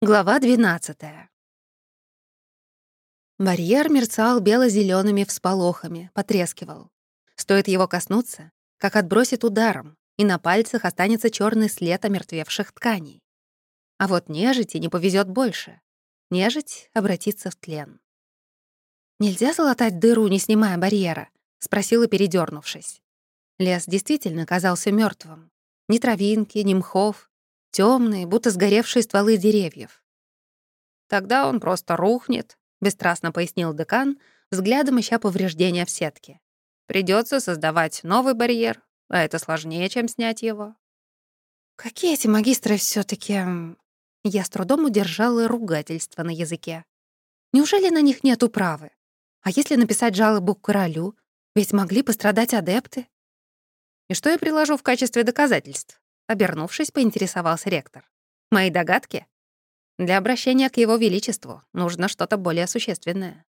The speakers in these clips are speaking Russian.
Глава 12. Барьер мерцал бело зелеными всполохами, потрескивал. Стоит его коснуться, как отбросит ударом, и на пальцах останется черный след омертвевших тканей. А вот нежити не повезет больше. Нежить обратится в тлен. «Нельзя залатать дыру, не снимая барьера?» — спросила, передернувшись. Лес действительно казался мертвым. Ни травинки, ни мхов, темные, будто сгоревшие стволы деревьев. «Тогда он просто рухнет», — бесстрастно пояснил декан, взглядом ища повреждения в сетке. Придется создавать новый барьер, а это сложнее, чем снять его». «Какие эти магистры все таки Я с трудом удержала ругательство на языке. Неужели на них нет управы? А если написать жалобу к королю? Ведь могли пострадать адепты. И что я приложу в качестве доказательств? Обернувшись, поинтересовался ректор. «Мои догадки? Для обращения к его величеству нужно что-то более существенное».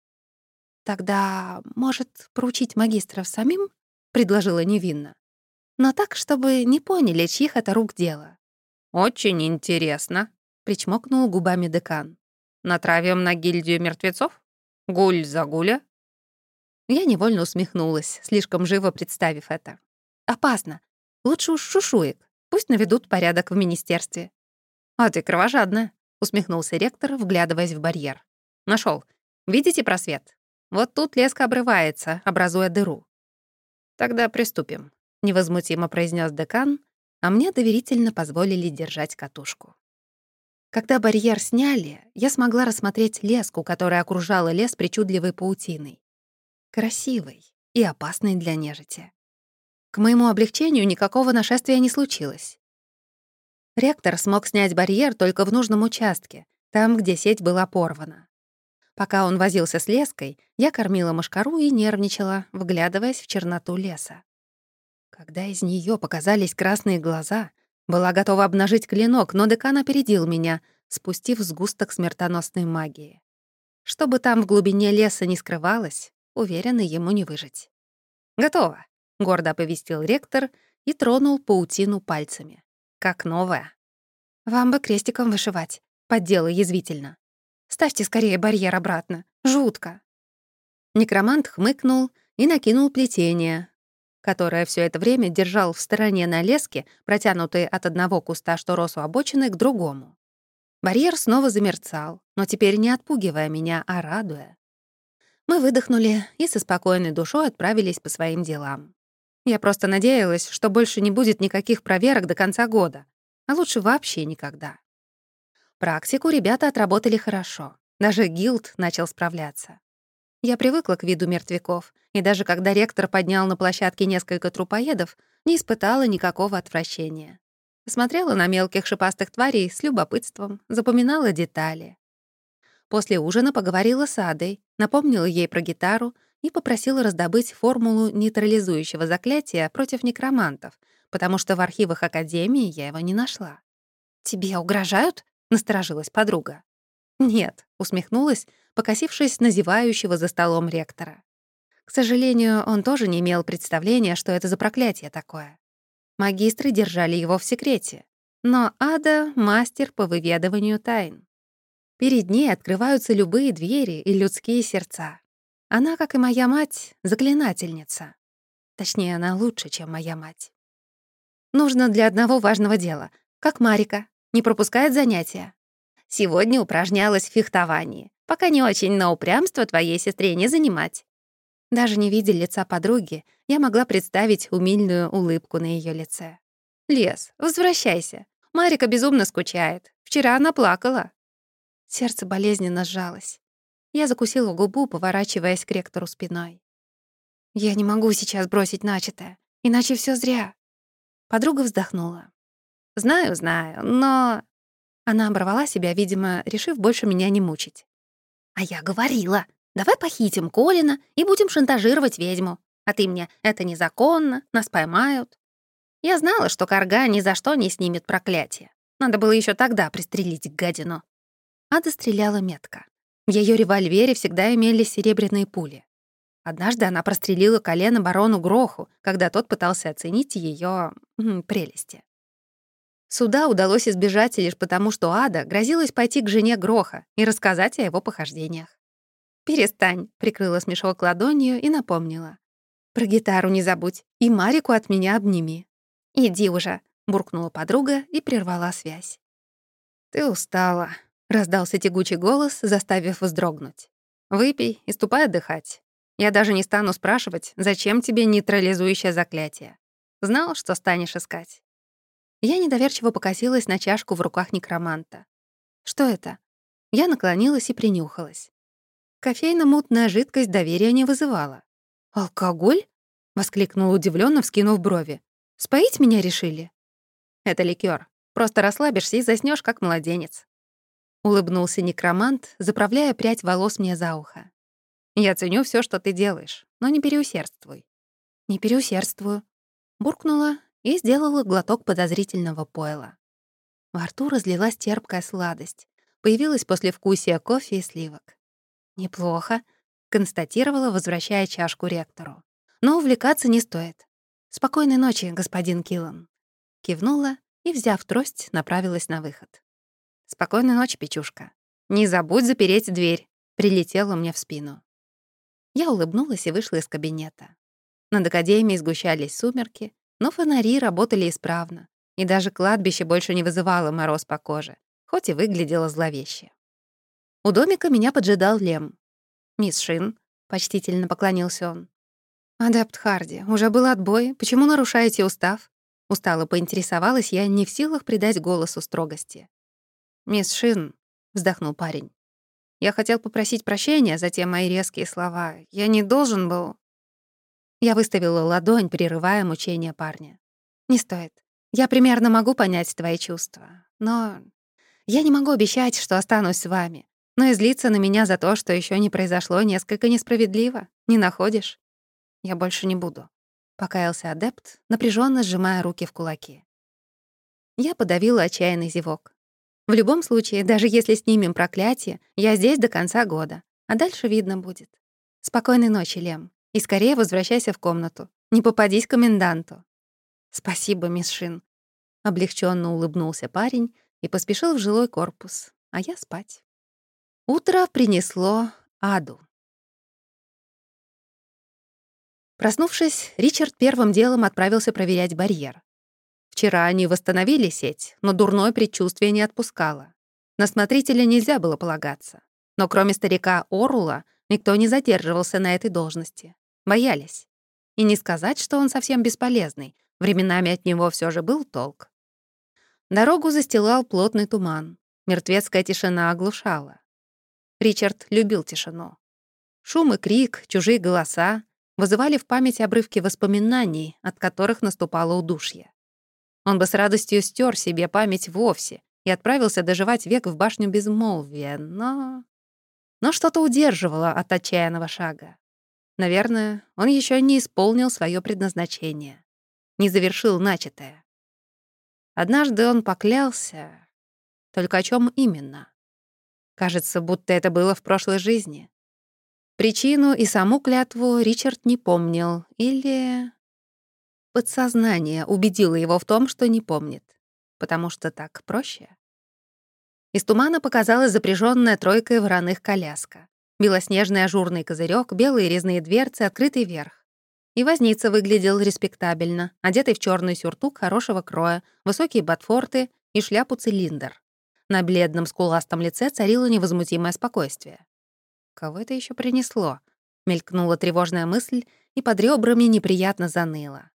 «Тогда, может, поручить магистров самим?» — предложила невинно. «Но так, чтобы не поняли, чьих это рук дело». «Очень интересно», — причмокнул губами декан. «Натравим на гильдию мертвецов? Гуль за гуля?» Я невольно усмехнулась, слишком живо представив это. «Опасно. Лучше уж шушуек. Пусть наведут порядок в министерстве». «А ты кровожадная», — усмехнулся ректор, вглядываясь в барьер. Нашел. Видите просвет? Вот тут леска обрывается, образуя дыру». «Тогда приступим», — невозмутимо произнес декан, а мне доверительно позволили держать катушку. Когда барьер сняли, я смогла рассмотреть леску, которая окружала лес причудливой паутиной. Красивой и опасной для нежити. К моему облегчению никакого нашествия не случилось. Ректор смог снять барьер только в нужном участке, там, где сеть была порвана. Пока он возился с леской, я кормила мошкару и нервничала, вглядываясь в черноту леса. Когда из нее показались красные глаза, была готова обнажить клинок, но декан опередил меня, спустив сгусток смертоносной магии. Что бы там в глубине леса не скрывалось, уверенно ему не выжить. «Готово!» — гордо оповестил ректор и тронул паутину пальцами. «Как новая». «Вам бы крестиком вышивать», — поддела язвительно. «Ставьте скорее барьер обратно. Жутко». Некромант хмыкнул и накинул плетение, которое все это время держал в стороне на леске, протянутой от одного куста, что рос у обочины, к другому. Барьер снова замерцал, но теперь не отпугивая меня, а радуя. Мы выдохнули и со спокойной душой отправились по своим делам. Я просто надеялась, что больше не будет никаких проверок до конца года, а лучше вообще никогда. Практику ребята отработали хорошо. Даже гилд начал справляться. Я привыкла к виду мертвяков, и даже когда ректор поднял на площадке несколько трупоедов, не испытала никакого отвращения. Смотрела на мелких шипастых тварей с любопытством, запоминала детали. После ужина поговорила с Адой, напомнила ей про гитару и попросила раздобыть формулу нейтрализующего заклятия против некромантов, потому что в архивах Академии я его не нашла. «Тебе угрожают?» — насторожилась подруга. «Нет», — усмехнулась, покосившись на зевающего за столом ректора. К сожалению, он тоже не имел представления, что это за проклятие такое. Магистры держали его в секрете, но Ада — мастер по выведыванию тайн. Перед ней открываются любые двери и людские сердца. Она, как и моя мать, заклинательница. Точнее, она лучше, чем моя мать. Нужно для одного важного дела. Как Марика. Не пропускает занятия. Сегодня упражнялась в фехтовании. Пока не очень, но упрямство твоей сестре не занимать. Даже не видя лица подруги, я могла представить умильную улыбку на ее лице. «Лес, возвращайся. Марика безумно скучает. Вчера она плакала». Сердце болезненно сжалось. Я закусила губу, поворачиваясь к ректору спиной. «Я не могу сейчас бросить начатое, иначе все зря». Подруга вздохнула. «Знаю, знаю, но...» Она оборвала себя, видимо, решив больше меня не мучить. «А я говорила, давай похитим Колина и будем шантажировать ведьму. А ты мне, это незаконно, нас поймают». Я знала, что Карга ни за что не снимет проклятие. Надо было еще тогда пристрелить гадину. Ада стреляла метко. В ее револьвере всегда имелись серебряные пули. Однажды она прострелила колено барону Гроху, когда тот пытался оценить ее прелести. Суда удалось избежать лишь потому, что Ада грозилась пойти к жене Гроха и рассказать о его похождениях. «Перестань», — прикрыла смешок ладонью и напомнила. «Про гитару не забудь и Марику от меня обними». «Иди уже», — буркнула подруга и прервала связь. «Ты устала», — раздался тягучий голос, заставив вздрогнуть. «Выпей и ступай отдыхать. Я даже не стану спрашивать, зачем тебе нейтрализующее заклятие. Знал, что станешь искать». Я недоверчиво покосилась на чашку в руках некроманта. «Что это?» Я наклонилась и принюхалась. Кофейно-мутная жидкость доверия не вызывала. «Алкоголь?» — воскликнул удивленно, вскинув брови. «Споить меня решили?» «Это ликер. Просто расслабишься и заснешь как младенец». Улыбнулся некромант, заправляя прядь волос мне за ухо. «Я ценю все, что ты делаешь, но не переусердствуй». «Не переусердствую», — буркнула и сделала глоток подозрительного пойла. Во рту разлилась терпкая сладость. Появилась послевкусие кофе и сливок. «Неплохо», — констатировала, возвращая чашку ректору. «Но увлекаться не стоит. Спокойной ночи, господин Киллан». Кивнула и, взяв трость, направилась на выход. «Спокойной ночи, Печушка. Не забудь запереть дверь», — прилетела мне в спину. Я улыбнулась и вышла из кабинета. Над академией сгущались сумерки, но фонари работали исправно, и даже кладбище больше не вызывало мороз по коже, хоть и выглядело зловеще. У домика меня поджидал Лем. «Мисс Шин», — почтительно поклонился он. «Адепт Харди, уже был отбой. Почему нарушаете устав?» Устало поинтересовалась я, не в силах придать голосу строгости. «Мисс Шин», — вздохнул парень. «Я хотел попросить прощения за те мои резкие слова. Я не должен был...» Я выставила ладонь, прерывая мучение парня. «Не стоит. Я примерно могу понять твои чувства. Но я не могу обещать, что останусь с вами но и злиться на меня за то, что еще не произошло, несколько несправедливо. Не находишь? Я больше не буду. Покаялся адепт, напряженно сжимая руки в кулаки. Я подавила отчаянный зевок. В любом случае, даже если снимем проклятие, я здесь до конца года, а дальше видно будет. Спокойной ночи, Лем, и скорее возвращайся в комнату. Не попадись коменданту. Спасибо, мисс Шин. Облегченно улыбнулся парень и поспешил в жилой корпус, а я спать. Утро принесло аду. Проснувшись, Ричард первым делом отправился проверять барьер. Вчера они восстановили сеть, но дурное предчувствие не отпускало. На смотрителя нельзя было полагаться. Но кроме старика Орула, никто не задерживался на этой должности. Боялись. И не сказать, что он совсем бесполезный. Временами от него все же был толк. Дорогу застилал плотный туман. Мертвецкая тишина оглушала. Ричард любил тишину. Шум и крик, чужие голоса вызывали в память обрывки воспоминаний, от которых наступало удушье. Он бы с радостью стер себе память вовсе и отправился доживать век в башню безмолвия, но... Но что-то удерживало от отчаянного шага. Наверное, он еще не исполнил свое предназначение, не завершил начатое. Однажды он поклялся... Только о чем именно? Кажется, будто это было в прошлой жизни. Причину и саму клятву Ричард не помнил, или... Подсознание убедило его в том, что не помнит, потому что так проще. Из тумана показалась запряженная тройкой вороных коляска. Белоснежный ажурный козырек, белые резные дверцы, открытый верх. И возница выглядел респектабельно, одетый в черный сюртук хорошего кроя, высокие ботфорты и шляпу-цилиндр. На бледном скуластом лице царило невозмутимое спокойствие. «Кого это еще принесло?» — мелькнула тревожная мысль, и под ребрами неприятно заныло.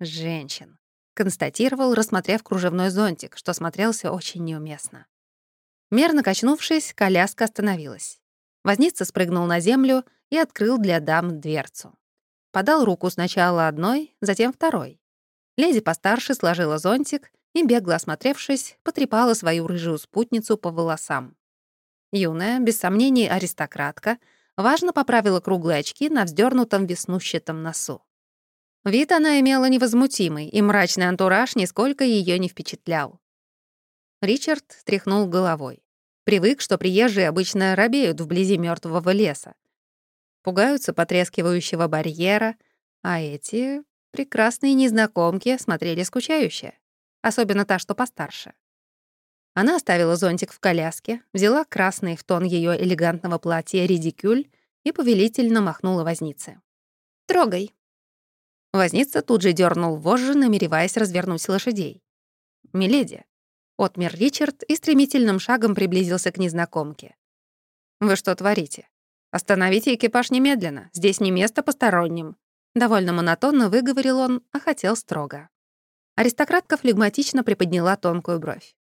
«Женщин», — констатировал, рассмотрев кружевной зонтик, что смотрелся очень неуместно. Мерно качнувшись, коляска остановилась. Возница спрыгнул на землю и открыл для дам дверцу. Подал руку сначала одной, затем второй. Леди постарше сложила зонтик и, бегло осмотревшись, потрепала свою рыжую спутницу по волосам. Юная, без сомнений аристократка, важно поправила круглые очки на вздернутом веснущатом носу. Вид она имела невозмутимый, и мрачный антураж нисколько ее не впечатлял. Ричард тряхнул головой. Привык, что приезжие обычно робеют вблизи мертвого леса. Пугаются потрескивающего барьера, а эти прекрасные незнакомки смотрели скучающе. особенно та, что постарше. Она оставила зонтик в коляске, взяла красный в тон ее элегантного платья редикюль и повелительно махнула вознице. «Трогай». Возница тут же дернул вожжи, намереваясь развернуть лошадей. «Миледи», — отмер Ричард и стремительным шагом приблизился к незнакомке. «Вы что творите? Остановите экипаж немедленно, здесь не место посторонним». Довольно монотонно выговорил он, а хотел строго. Аристократка флегматично приподняла тонкую бровь.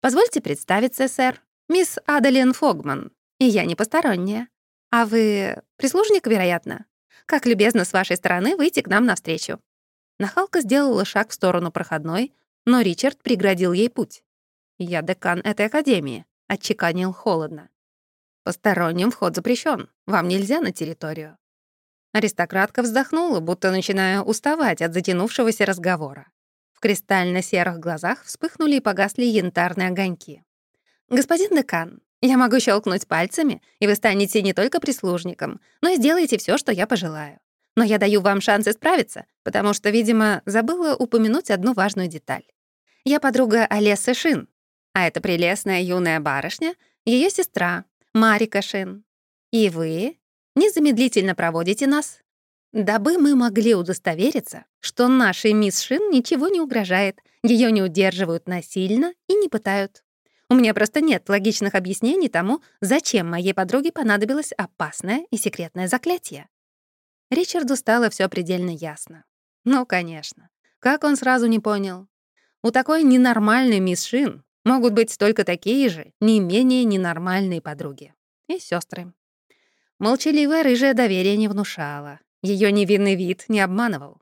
«Позвольте представиться, сэр. Мисс Адалин Фогман. И я не посторонняя. А вы прислужник, вероятно? Как любезно с вашей стороны выйти к нам навстречу». Нахалка сделала шаг в сторону проходной, но Ричард преградил ей путь. «Я декан этой академии», — отчеканил холодно. «Посторонним вход запрещен. Вам нельзя на территорию». Аристократка вздохнула, будто начиная уставать от затянувшегося разговора. В кристально-серых глазах вспыхнули и погасли янтарные огоньки. «Господин декан, я могу щелкнуть пальцами, и вы станете не только прислужником, но и сделаете все, что я пожелаю. Но я даю вам шанс исправиться, потому что, видимо, забыла упомянуть одну важную деталь. Я подруга Олесы Шин, а это прелестная юная барышня, ее сестра, Марика Шин. И вы незамедлительно проводите нас дабы мы могли удостовериться, что нашей мисс Шин ничего не угрожает, ее не удерживают насильно и не пытают. У меня просто нет логичных объяснений тому, зачем моей подруге понадобилось опасное и секретное заклятие. Ричарду стало все предельно ясно. Ну, конечно. Как он сразу не понял? У такой ненормальной мисс Шин могут быть только такие же, не менее ненормальные подруги. И сестры. Молчаливое рыжее доверие не внушало. Ее невинный вид не обманывал.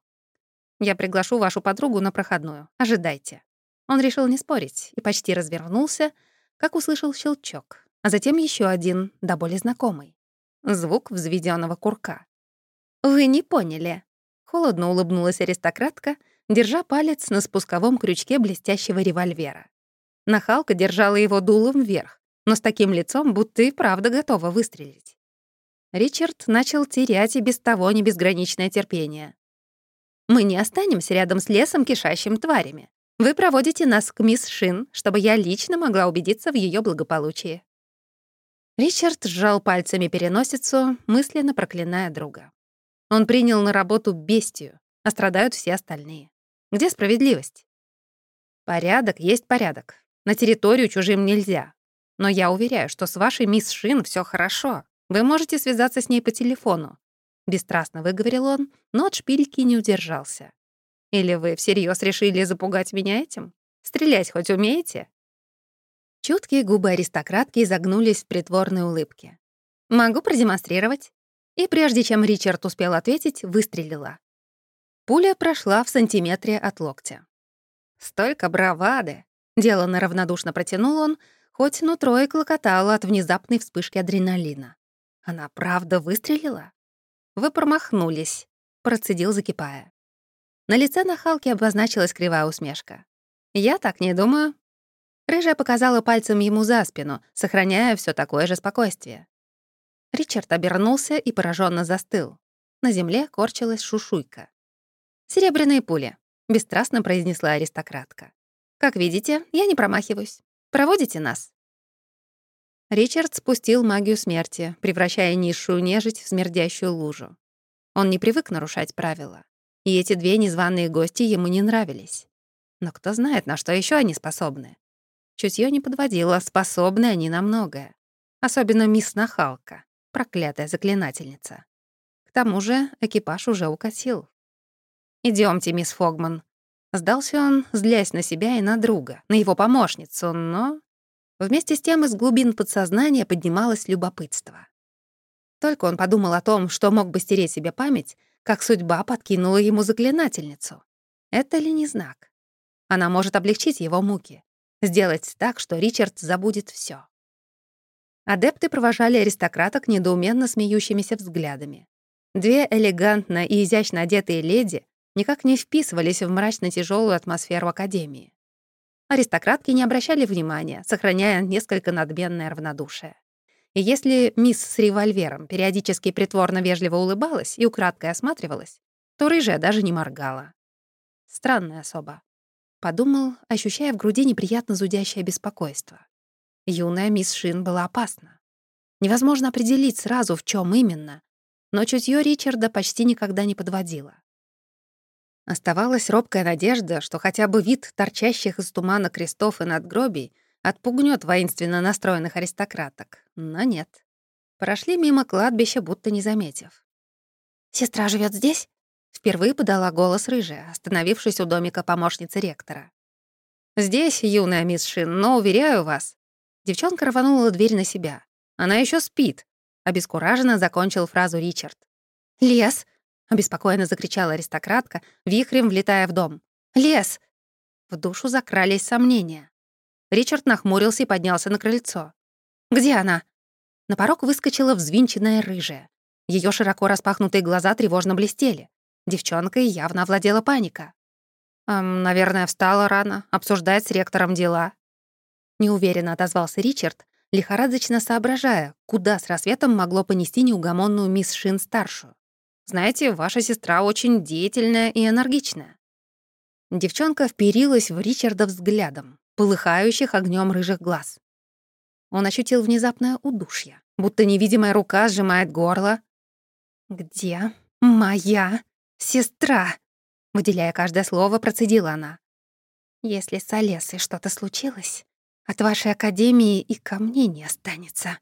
«Я приглашу вашу подругу на проходную. Ожидайте». Он решил не спорить и почти развернулся, как услышал щелчок, а затем еще один, да более знакомый. Звук взведенного курка. «Вы не поняли». Холодно улыбнулась аристократка, держа палец на спусковом крючке блестящего револьвера. Нахалка держала его дулом вверх, но с таким лицом, будто и правда готова выстрелить. Ричард начал терять и без того не безграничное терпение. «Мы не останемся рядом с лесом, кишащим тварями. Вы проводите нас к мисс Шин, чтобы я лично могла убедиться в ее благополучии». Ричард сжал пальцами переносицу, мысленно проклиная друга. Он принял на работу бестию, а страдают все остальные. Где справедливость? Порядок есть порядок. На территорию чужим нельзя. Но я уверяю, что с вашей мисс Шин все хорошо. Вы можете связаться с ней по телефону. Бесстрастно выговорил он, но от шпильки не удержался. Или вы всерьез решили запугать меня этим? Стрелять хоть умеете? Чуткие губы аристократки изогнулись в притворной улыбке. «Могу продемонстрировать». И прежде чем Ричард успел ответить, выстрелила. Пуля прошла в сантиметре от локтя. «Столько бравады!» — деланно равнодушно протянул он, хоть нутро и клокотало от внезапной вспышки адреналина. Она правда выстрелила? Вы промахнулись, процедил, закипая. На лице нахалки обозначилась кривая усмешка. Я так не думаю. Рыжая показала пальцем ему за спину, сохраняя все такое же спокойствие. Ричард обернулся и пораженно застыл. На земле корчилась шушуйка. «Серебряные пули», — бесстрастно произнесла аристократка. «Как видите, я не промахиваюсь. Проводите нас?» Ричард спустил магию смерти, превращая низшую нежить в смердящую лужу. Он не привык нарушать правила, и эти две незваные гости ему не нравились. Но кто знает, на что еще они способны. Чутье не подводило, способны они на многое. Особенно мисс Нахалка, проклятая заклинательница. К тому же экипаж уже укатил. Идемте, мисс Фогман». Сдался он, злясь на себя и на друга, на его помощницу, но Вместе с тем из глубин подсознания поднималось любопытство. Только он подумал о том, что мог бы стереть себе память, как судьба подкинула ему заклинательницу. Это ли не знак? Она может облегчить его муки, сделать так, что Ричард забудет все. Адепты провожали аристократок недоуменно смеющимися взглядами. Две элегантно и изящно одетые леди никак не вписывались в мрачно тяжелую атмосферу Академии. Аристократки не обращали внимания, сохраняя несколько надменное равнодушие. Если мисс с револьвером периодически притворно вежливо улыбалась и украдкой осматривалась, то рыжая даже не моргала. Странная особа. Подумал, ощущая в груди неприятно зудящее беспокойство. Юная мисс Шин была опасна. Невозможно определить сразу, в чем именно, но чутье Ричарда почти никогда не подводило. Оставалась робкая надежда, что хотя бы вид торчащих из тумана крестов и надгробий отпугнет воинственно настроенных аристократок. Но нет. Прошли мимо кладбища, будто не заметив. «Сестра живет здесь?» Впервые подала голос рыжая, остановившись у домика помощницы ректора. «Здесь, юная мисс Шин, но, уверяю вас...» Девчонка рванула дверь на себя. «Она еще спит», — обескураженно закончил фразу Ричард. «Лес!» — обеспокоенно закричала аристократка, вихрем влетая в дом. «Лес!» В душу закрались сомнения. Ричард нахмурился и поднялся на крыльцо. «Где она?» На порог выскочила взвинченная рыжая. Ее широко распахнутые глаза тревожно блестели. Девчонкой явно овладела паника. «Эм, «Наверное, встала рано, обсуждать с ректором дела». Неуверенно отозвался Ричард, лихорадочно соображая, куда с рассветом могло понести неугомонную мисс Шин-старшую. «Знаете, ваша сестра очень деятельная и энергичная». Девчонка вперилась в Ричарда взглядом, полыхающих огнем рыжих глаз. Он ощутил внезапное удушье, будто невидимая рука сжимает горло. «Где моя сестра?» Выделяя каждое слово, процедила она. «Если с Олесой что-то случилось, от вашей академии и ко мне не останется»,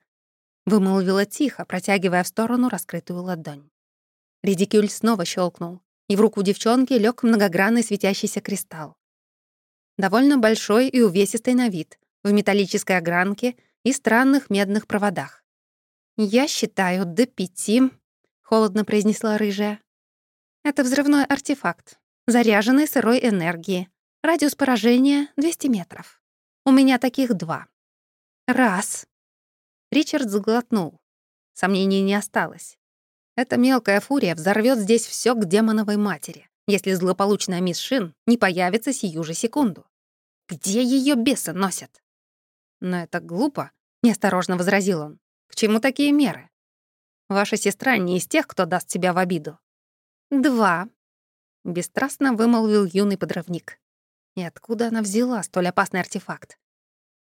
вымолвила тихо, протягивая в сторону раскрытую ладонь. Редикюль снова щелкнул, и в руку девчонки лег многогранный светящийся кристалл довольно большой и увесистый на вид, в металлической огранке и странных медных проводах. «Я считаю до пяти», — холодно произнесла рыжая. «Это взрывной артефакт, заряженный сырой энергией. Радиус поражения — 200 метров. У меня таких два. Раз». Ричард сглотнул. Сомнений не осталось. Эта мелкая фурия взорвет здесь все к демоновой матери если злополучная мисс Шин не появится сию же секунду. Где ее бесы носят? Но это глупо, неосторожно возразил он. К чему такие меры? Ваша сестра не из тех, кто даст себя в обиду. Два. Бесстрастно вымолвил юный подрывник. И откуда она взяла столь опасный артефакт?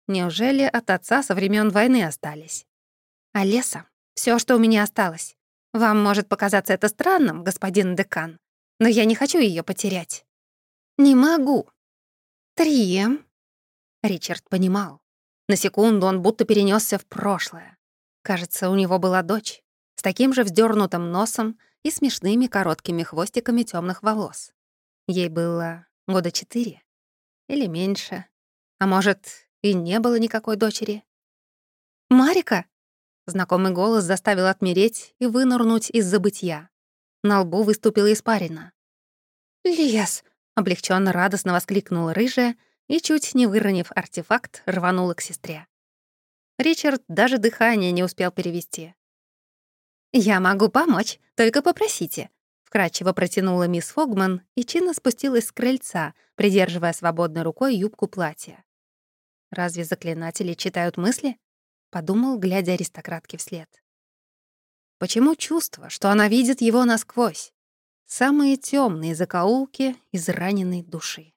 Неужели от отца со времен войны остались? А леса — все, что у меня осталось. Вам может показаться это странным, господин декан, но я не хочу ее потерять. Не могу. Три. Ричард понимал. На секунду он будто перенесся в прошлое. Кажется, у него была дочь с таким же вздернутым носом и смешными короткими хвостиками темных волос. Ей было года четыре или меньше. А может, и не было никакой дочери. «Марика!» Знакомый голос заставил отмереть и вынырнуть из забытья. На лбу выступила испарина. «Лес!» — облегченно радостно воскликнула рыжая и, чуть не выронив артефакт, рванула к сестре. Ричард даже дыхание не успел перевести. «Я могу помочь, только попросите», — вкратчиво протянула мисс Фогман и чинно спустилась с крыльца, придерживая свободной рукой юбку платья. «Разве заклинатели читают мысли?» — подумал, глядя аристократке вслед. Почему чувство, что она видит его насквозь? Самые темные закоулки израненной души.